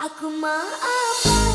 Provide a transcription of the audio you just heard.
Aku maafkan